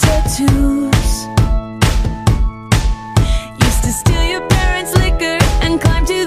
tattoos. Used to steal your parents' liquor and climb to